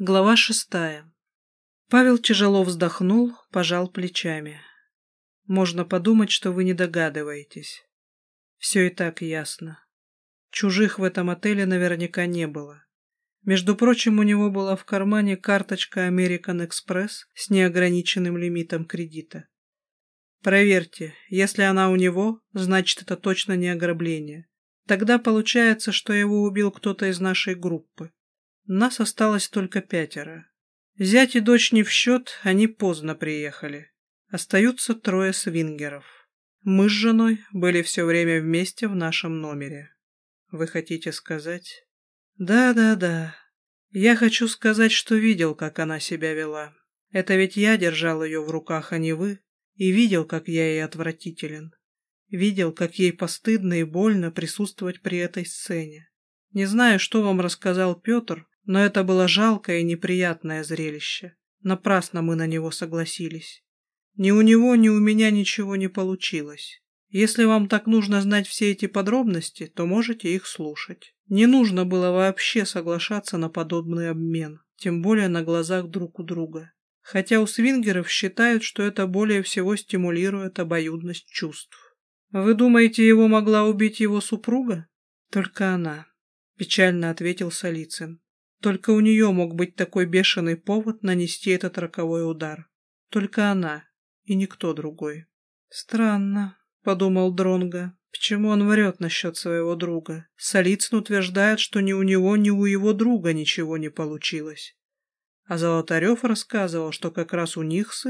Глава шестая. Павел тяжело вздохнул, пожал плечами. Можно подумать, что вы не догадываетесь. Все и так ясно. Чужих в этом отеле наверняка не было. Между прочим, у него была в кармане карточка American Express с неограниченным лимитом кредита. Проверьте, если она у него, значит это точно не ограбление. Тогда получается, что его убил кто-то из нашей группы. Нас осталось только пятеро. Зять и дочь не в счет, они поздно приехали. Остаются трое свингеров. Мы с женой были все время вместе в нашем номере. Вы хотите сказать? Да-да-да. Я хочу сказать, что видел, как она себя вела. Это ведь я держал ее в руках, а не вы, и видел, как я ей отвратителен. Видел, как ей постыдно и больно присутствовать при этой сцене. Не знаю, что вам рассказал Петр, но это было жалкое и неприятное зрелище. Напрасно мы на него согласились. Ни у него, ни у меня ничего не получилось. Если вам так нужно знать все эти подробности, то можете их слушать. Не нужно было вообще соглашаться на подобный обмен, тем более на глазах друг у друга. Хотя у свингеров считают, что это более всего стимулирует обоюдность чувств. «Вы думаете, его могла убить его супруга?» «Только она», — печально ответил Солицын. Только у нее мог быть такой бешеный повод нанести этот роковой удар. Только она и никто другой. Странно, подумал Дронга. Почему он врет насчет своего друга? Солицын утверждает, что ни у него, ни у его друга ничего не получилось. А Золотарев рассказывал, что как раз у них с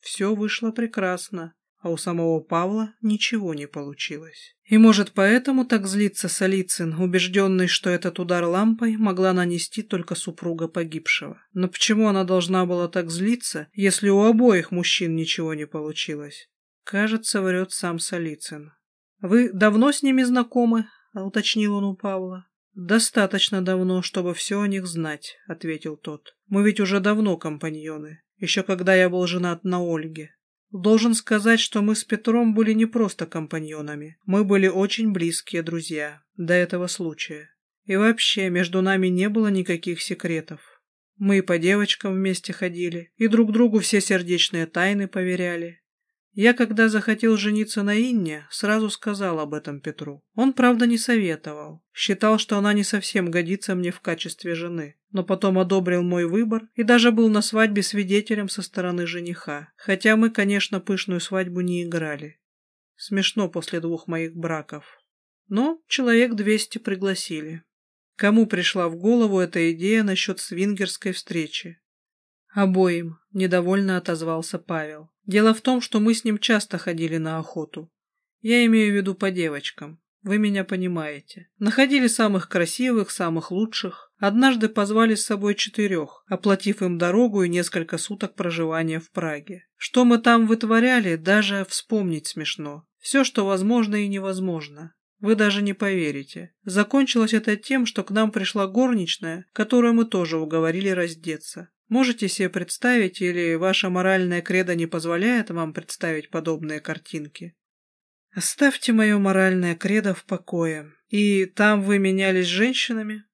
все вышло прекрасно а у самого Павла ничего не получилось. И может поэтому так злится Солицын, убежденный, что этот удар лампой могла нанести только супруга погибшего. Но почему она должна была так злиться, если у обоих мужчин ничего не получилось? Кажется, врет сам Солицын. «Вы давно с ними знакомы?» — уточнил он у Павла. «Достаточно давно, чтобы все о них знать», — ответил тот. «Мы ведь уже давно компаньоны, еще когда я был женат на Ольге. Должен сказать, что мы с Петром были не просто компаньонами. Мы были очень близкие друзья до этого случая. И вообще, между нами не было никаких секретов. Мы и по девочкам вместе ходили, и друг другу все сердечные тайны поверяли. Я, когда захотел жениться на Инне, сразу сказал об этом Петру. Он, правда, не советовал. Считал, что она не совсем годится мне в качестве жены. Но потом одобрил мой выбор и даже был на свадьбе свидетелем со стороны жениха. Хотя мы, конечно, пышную свадьбу не играли. Смешно после двух моих браков. Но человек двести пригласили. Кому пришла в голову эта идея насчет свингерской встречи? Обоим, недовольно отозвался Павел. Дело в том, что мы с ним часто ходили на охоту. Я имею в виду по девочкам. Вы меня понимаете. Находили самых красивых, самых лучших. Однажды позвали с собой четырех, оплатив им дорогу и несколько суток проживания в Праге. Что мы там вытворяли, даже вспомнить смешно. Все, что возможно и невозможно. Вы даже не поверите. Закончилось это тем, что к нам пришла горничная, которую мы тоже уговорили раздеться. Можете себе представить, или ваша моральная кредо не позволяет вам представить подобные картинки? Оставьте мое моральное кредо в покое. И там вы менялись женщинами?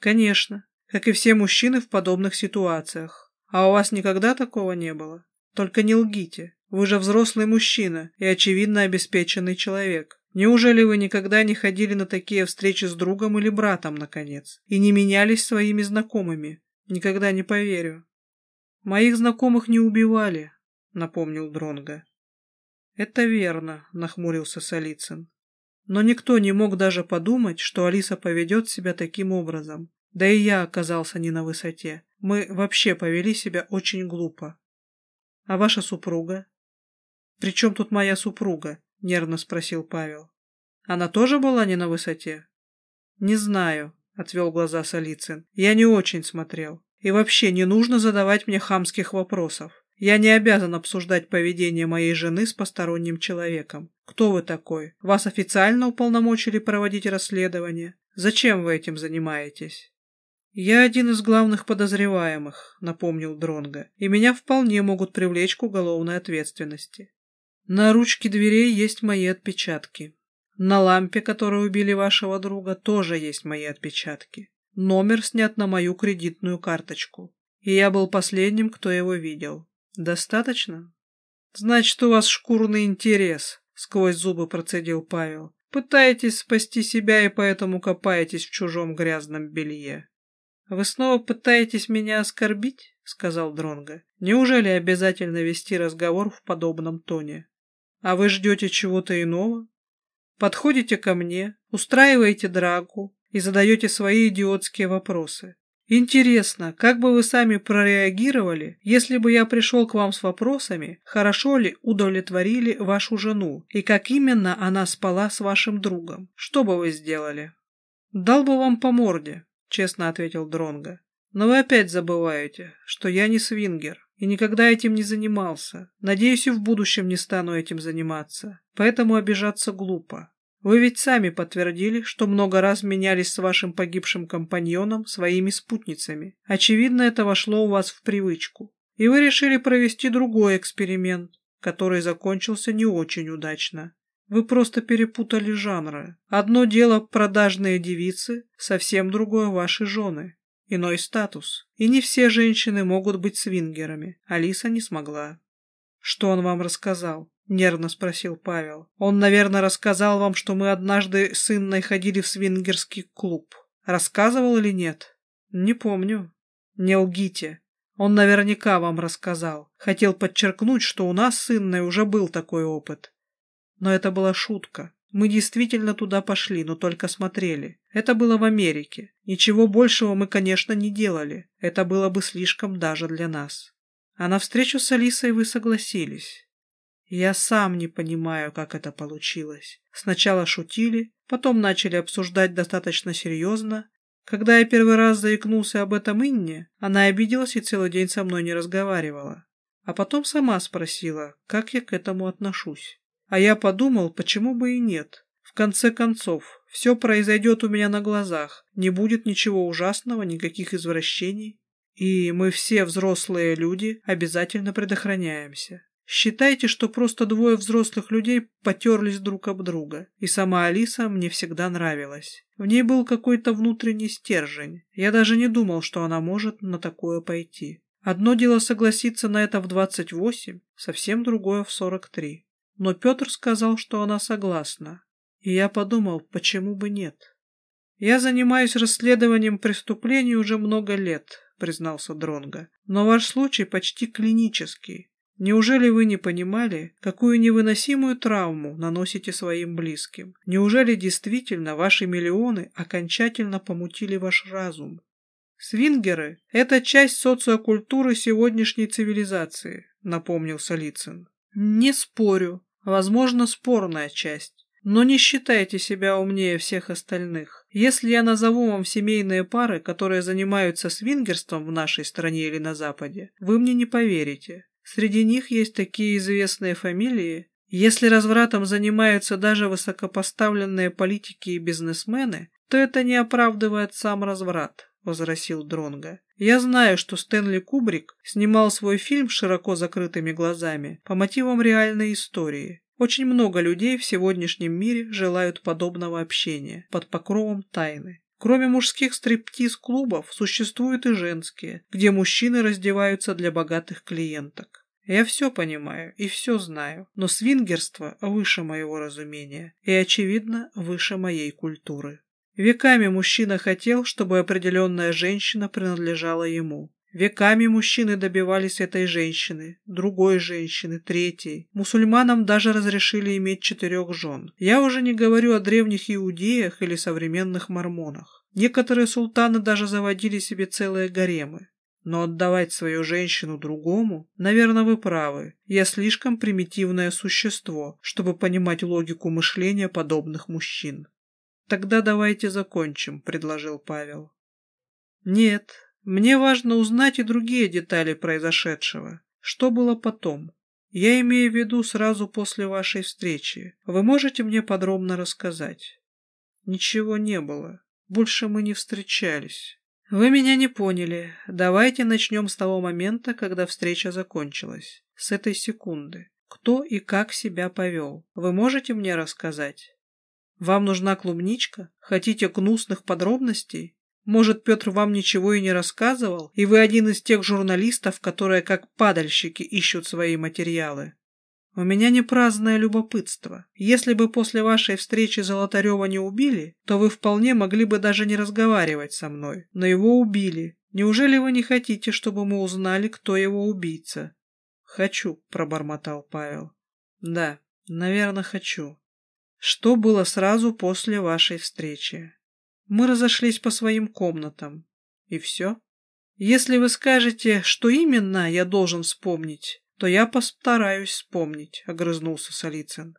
Конечно, как и все мужчины в подобных ситуациях. А у вас никогда такого не было? Только не лгите. Вы же взрослый мужчина и, очевидно, обеспеченный человек. Неужели вы никогда не ходили на такие встречи с другом или братом, наконец, и не менялись своими знакомыми? Никогда не поверю. Моих знакомых не убивали, напомнил Дронга. Это верно, нахмурился Солицын. Но никто не мог даже подумать, что Алиса поведет себя таким образом. Да и я оказался не на высоте. Мы вообще повели себя очень глупо. А ваша супруга? При чем тут моя супруга? Нервно спросил Павел. Она тоже была не на высоте? Не знаю, отвел глаза Солицын. Я не очень смотрел. И вообще не нужно задавать мне хамских вопросов. Я не обязан обсуждать поведение моей жены с посторонним человеком. Кто вы такой? Вас официально уполномочили проводить расследование? Зачем вы этим занимаетесь? Я один из главных подозреваемых, напомнил Дронга, и меня вполне могут привлечь к уголовной ответственности. На ручке дверей есть мои отпечатки. На лампе, которой убили вашего друга, тоже есть мои отпечатки. Номер снят на мою кредитную карточку. и я был последним, кто его видел. Достаточно? Значит, у вас шкурный интерес, сквозь зубы процедил Павел. Пытаетесь спасти себя и поэтому копаетесь в чужом грязном белье. Вы снова пытаетесь меня оскорбить? сказал Дронго. Неужели обязательно вести разговор в подобном тоне? А вы ждете чего-то иного? Подходите ко мне, устраиваете драку и задаете свои идиотские вопросы. Интересно, как бы вы сами прореагировали, если бы я пришел к вам с вопросами, хорошо ли удовлетворили вашу жену и как именно она спала с вашим другом? Что бы вы сделали? Дал бы вам по морде, честно ответил Дронго. Но вы опять забываете, что я не свингер и никогда этим не занимался. Надеюсь, и в будущем не стану этим заниматься. Поэтому обижаться глупо. Вы ведь сами подтвердили, что много раз менялись с вашим погибшим компаньоном своими спутницами. Очевидно, это вошло у вас в привычку. И вы решили провести другой эксперимент, который закончился не очень удачно. Вы просто перепутали жанры. Одно дело продажные девицы, совсем другое ваши жены. Иной статус. И не все женщины могут быть свингерами. Алиса не смогла. Что он вам рассказал? — нервно спросил Павел. «Он, наверное, рассказал вам, что мы однажды с Инной ходили в свингерский клуб. Рассказывал или нет?» «Не помню». «Не лгите. Он наверняка вам рассказал. Хотел подчеркнуть, что у нас с Инной уже был такой опыт. Но это была шутка. Мы действительно туда пошли, но только смотрели. Это было в Америке. Ничего большего мы, конечно, не делали. Это было бы слишком даже для нас. А на встречу с Алисой вы согласились. Я сам не понимаю, как это получилось. Сначала шутили, потом начали обсуждать достаточно серьезно. Когда я первый раз заикнулся об этом Инне, она обиделась и целый день со мной не разговаривала. А потом сама спросила, как я к этому отношусь. А я подумал, почему бы и нет. В конце концов, все произойдет у меня на глазах, не будет ничего ужасного, никаких извращений. И мы все взрослые люди обязательно предохраняемся. Считайте, что просто двое взрослых людей потерлись друг об друга, и сама Алиса мне всегда нравилась. В ней был какой-то внутренний стержень. Я даже не думал, что она может на такое пойти. Одно дело согласиться на это в 28, совсем другое в 43. Но Петр сказал, что она согласна. И я подумал, почему бы нет. Я занимаюсь расследованием преступлений уже много лет, признался Дронга. Но ваш случай почти клинический. Неужели вы не понимали, какую невыносимую травму наносите своим близким? Неужели действительно ваши миллионы окончательно помутили ваш разум? Свингеры – это часть социокультуры сегодняшней цивилизации, напомнил Солицын. Не спорю, возможно, спорная часть. Но не считайте себя умнее всех остальных. Если я назову вам семейные пары, которые занимаются свингерством в нашей стране или на Западе, вы мне не поверите. Среди них есть такие известные фамилии. Если развратом занимаются даже высокопоставленные политики и бизнесмены, то это не оправдывает сам разврат, возразил Дронга. Я знаю, что Стэнли Кубрик снимал свой фильм широко закрытыми глазами по мотивам реальной истории. Очень много людей в сегодняшнем мире желают подобного общения под покровом тайны. Кроме мужских стриптиз-клубов, существуют и женские, где мужчины раздеваются для богатых клиенток. Я все понимаю и все знаю, но свингерство выше моего разумения и, очевидно, выше моей культуры. Веками мужчина хотел, чтобы определенная женщина принадлежала ему. Веками мужчины добивались этой женщины, другой женщины, третьей. Мусульманам даже разрешили иметь четырех жен. Я уже не говорю о древних иудеях или современных мормонах. Некоторые султаны даже заводили себе целые гаремы. Но отдавать свою женщину другому, наверное, вы правы. Я слишком примитивное существо, чтобы понимать логику мышления подобных мужчин. Тогда давайте закончим, предложил Павел. Нет, мне важно узнать и другие детали произошедшего. Что было потом? Я имею в виду сразу после вашей встречи. Вы можете мне подробно рассказать? Ничего не было. Больше мы не встречались. Вы меня не поняли. Давайте начнем с того момента, когда встреча закончилась. С этой секунды. Кто и как себя повел. Вы можете мне рассказать? Вам нужна клубничка? Хотите гнусных подробностей? Может, Петр вам ничего и не рассказывал, и вы один из тех журналистов, которые как падальщики ищут свои материалы? У меня не праздное любопытство. Если бы после вашей встречи Золотарева не убили, то вы вполне могли бы даже не разговаривать со мной. Но его убили. Неужели вы не хотите, чтобы мы узнали, кто его убийца? Хочу, пробормотал Павел. Да, наверное, хочу. Что было сразу после вашей встречи? Мы разошлись по своим комнатам. И все. Если вы скажете, что именно я должен вспомнить, то я постараюсь вспомнить, — огрызнулся Солицын.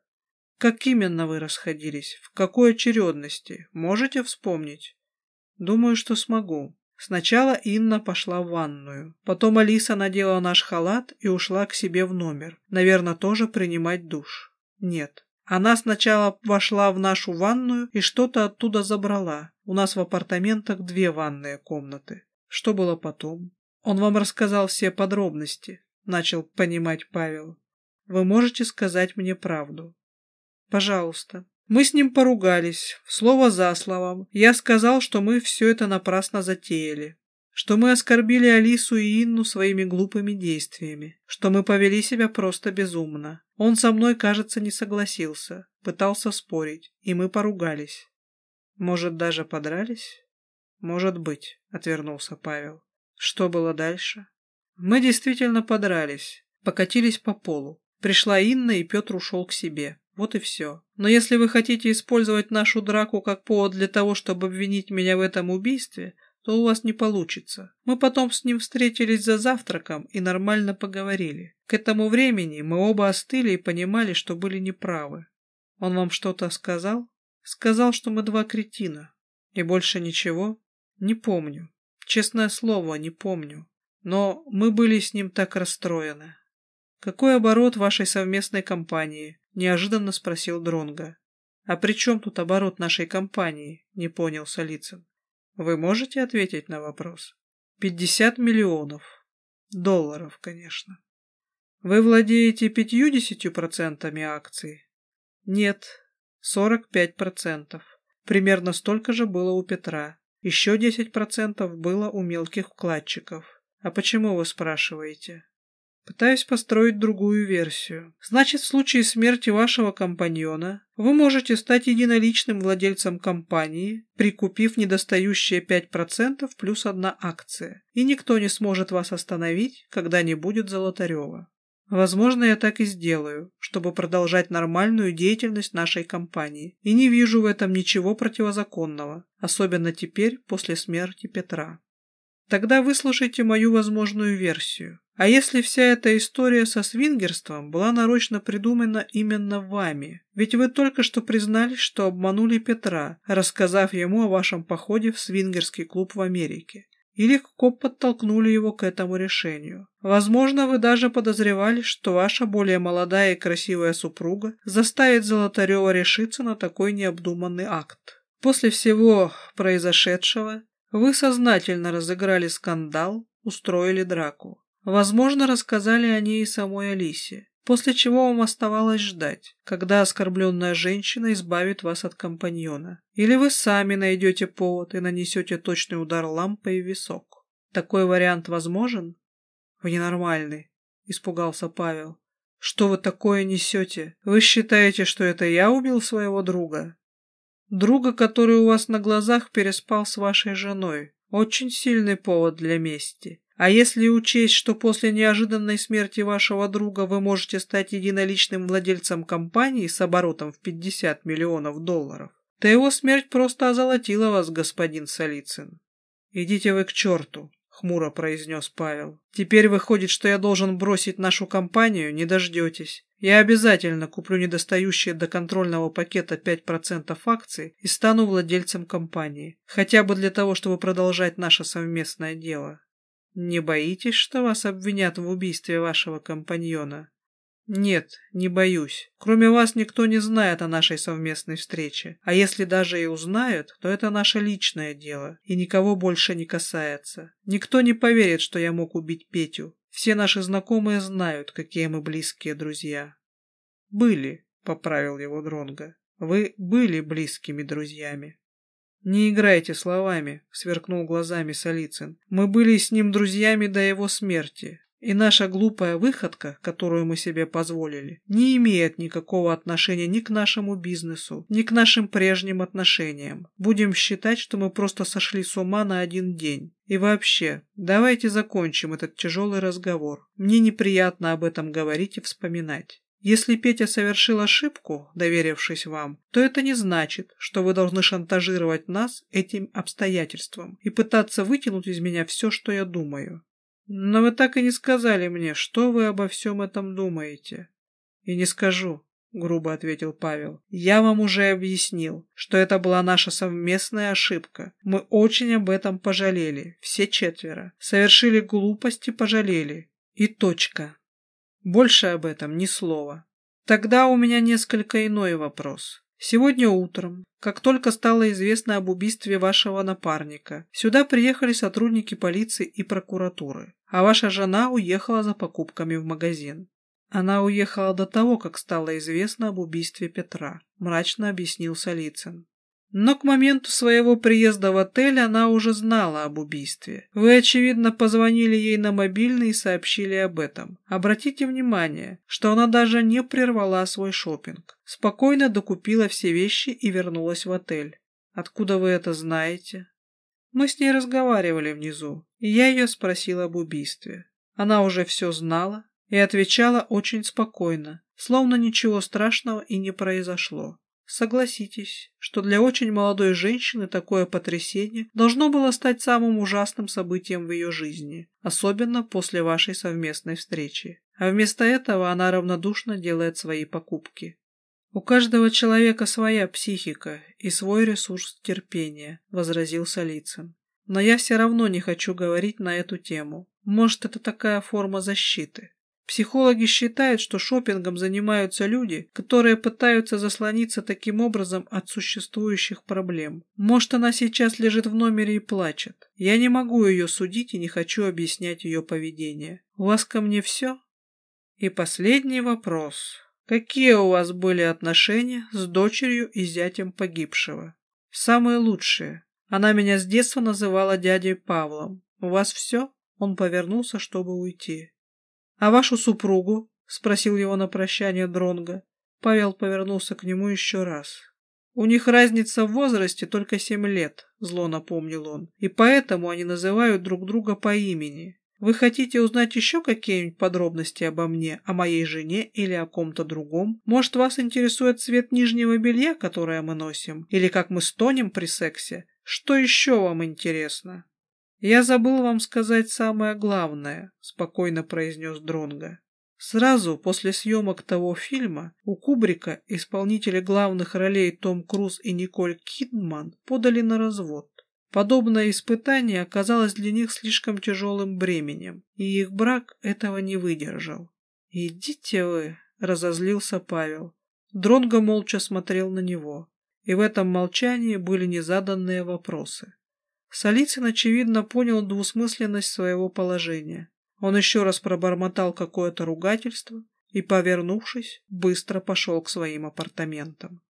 Как именно вы расходились? В какой очередности? Можете вспомнить? Думаю, что смогу. Сначала Инна пошла в ванную. Потом Алиса надела наш халат и ушла к себе в номер. Наверное, тоже принимать душ. Нет. Она сначала вошла в нашу ванную и что-то оттуда забрала. У нас в апартаментах две ванные комнаты. Что было потом? Он вам рассказал все подробности, начал понимать Павел. Вы можете сказать мне правду? Пожалуйста. Мы с ним поругались, слово за словом. Я сказал, что мы все это напрасно затеяли что мы оскорбили Алису и Инну своими глупыми действиями, что мы повели себя просто безумно. Он со мной, кажется, не согласился, пытался спорить, и мы поругались. Может, даже подрались? Может быть, отвернулся Павел. Что было дальше? Мы действительно подрались, покатились по полу. Пришла Инна, и Петр ушел к себе. Вот и все. Но если вы хотите использовать нашу драку как повод для того, чтобы обвинить меня в этом убийстве, то у вас не получится. Мы потом с ним встретились за завтраком и нормально поговорили. К этому времени мы оба остыли и понимали, что были неправы. Он вам что-то сказал? Сказал, что мы два кретина. И больше ничего? Не помню. Честное слово, не помню. Но мы были с ним так расстроены. Какой оборот вашей совместной компании? Неожиданно спросил Дронга. А при чем тут оборот нашей компании? Не понял Солицын. Вы можете ответить на вопрос? 50 миллионов. Долларов, конечно. Вы владеете пятьюдесятью процентами акций? Нет, 45%. Примерно столько же было у Петра. Еще 10% было у мелких вкладчиков. А почему вы спрашиваете? Пытаюсь построить другую версию. Значит, в случае смерти вашего компаньона вы можете стать единоличным владельцем компании, прикупив недостающие 5% плюс одна акция, и никто не сможет вас остановить, когда не будет Золотарева. Возможно, я так и сделаю, чтобы продолжать нормальную деятельность нашей компании, и не вижу в этом ничего противозаконного, особенно теперь, после смерти Петра. Тогда выслушайте мою возможную версию. А если вся эта история со свингерством была нарочно придумана именно вами? Ведь вы только что признались, что обманули Петра, рассказав ему о вашем походе в свингерский клуб в Америке. И легко подтолкнули его к этому решению. Возможно, вы даже подозревали, что ваша более молодая и красивая супруга заставит Золотарева решиться на такой необдуманный акт. После всего произошедшего вы сознательно разыграли скандал, устроили драку. Возможно, рассказали о ней самой Алисе, после чего вам оставалось ждать, когда оскорбленная женщина избавит вас от компаньона. Или вы сами найдете повод и нанесете точный удар лампой в висок. Такой вариант возможен? Вы ненормальный, испугался Павел. Что вы такое несете? Вы считаете, что это я убил своего друга? Друга, который у вас на глазах переспал с вашей женой. Очень сильный повод для мести. А если учесть, что после неожиданной смерти вашего друга вы можете стать единоличным владельцем компании с оборотом в 50 миллионов долларов, то его смерть просто озолотила вас, господин Солицын. Идите вы к черту, хмуро произнес Павел. Теперь выходит, что я должен бросить нашу компанию, не дождетесь. Я обязательно куплю недостающие до контрольного пакета 5% акций и стану владельцем компании. Хотя бы для того, чтобы продолжать наше совместное дело. Не боитесь, что вас обвинят в убийстве вашего компаньона? Нет, не боюсь. Кроме вас никто не знает о нашей совместной встрече. А если даже и узнают, то это наше личное дело и никого больше не касается. Никто не поверит, что я мог убить Петю. Все наши знакомые знают, какие мы близкие друзья. Были, поправил его Дронга. Вы были близкими друзьями. «Не играйте словами», — сверкнул глазами Солицын. «Мы были с ним друзьями до его смерти. И наша глупая выходка, которую мы себе позволили, не имеет никакого отношения ни к нашему бизнесу, ни к нашим прежним отношениям. Будем считать, что мы просто сошли с ума на один день. И вообще, давайте закончим этот тяжелый разговор. Мне неприятно об этом говорить и вспоминать. Если Петя совершил ошибку, доверившись вам, то это не значит, что вы должны шантажировать нас этим обстоятельством и пытаться вытянуть из меня все, что я думаю. Но вы так и не сказали мне, что вы обо всем этом думаете. И не скажу, грубо ответил Павел. Я вам уже объяснил, что это была наша совместная ошибка. Мы очень об этом пожалели, все четверо. Совершили глупости, пожалели. И точка. Больше об этом ни слова. Тогда у меня несколько иной вопрос. Сегодня утром, как только стало известно об убийстве вашего напарника, сюда приехали сотрудники полиции и прокуратуры, а ваша жена уехала за покупками в магазин. Она уехала до того, как стало известно об убийстве Петра, мрачно объяснил Солицын. Но к моменту своего приезда в отель она уже знала об убийстве. Вы, очевидно, позвонили ей на мобильный и сообщили об этом. Обратите внимание, что она даже не прервала свой шопинг. Спокойно докупила все вещи и вернулась в отель. Откуда вы это знаете? Мы с ней разговаривали внизу, и я ее спросила об убийстве. Она уже все знала и отвечала очень спокойно, словно ничего страшного и не произошло. Согласитесь, что для очень молодой женщины такое потрясение должно было стать самым ужасным событием в ее жизни, особенно после вашей совместной встречи. А вместо этого она равнодушно делает свои покупки. «У каждого человека своя психика и свой ресурс терпения», — возразил Солицын. «Но я все равно не хочу говорить на эту тему. Может, это такая форма защиты. Психологи считают, что шопингом занимаются люди, которые пытаются заслониться таким образом от существующих проблем. Может, она сейчас лежит в номере и плачет. Я не могу ее судить и не хочу объяснять ее поведение. У вас ко мне все? И последний вопрос. Какие у вас были отношения с дочерью и зятем погибшего? Самые лучшие. Она меня с детства называла дядей Павлом. У вас все? Он повернулся, чтобы уйти. «А вашу супругу?» — спросил его на прощание Дронга. Павел повернулся к нему еще раз. «У них разница в возрасте только семь лет», — зло напомнил он, «и поэтому они называют друг друга по имени. Вы хотите узнать еще какие-нибудь подробности обо мне, о моей жене или о ком-то другом? Может, вас интересует цвет нижнего белья, которое мы носим, или как мы стонем при сексе? Что еще вам интересно?» «Я забыл вам сказать самое главное», — спокойно произнес Дронга. Сразу после съемок того фильма у Кубрика исполнители главных ролей Том Круз и Николь Кидман подали на развод. Подобное испытание оказалось для них слишком тяжелым бременем, и их брак этого не выдержал. «Идите вы», — разозлился Павел. Дронго молча смотрел на него, и в этом молчании были незаданные вопросы. Солицын, очевидно, понял двусмысленность своего положения. Он еще раз пробормотал какое-то ругательство и, повернувшись, быстро пошел к своим апартаментам.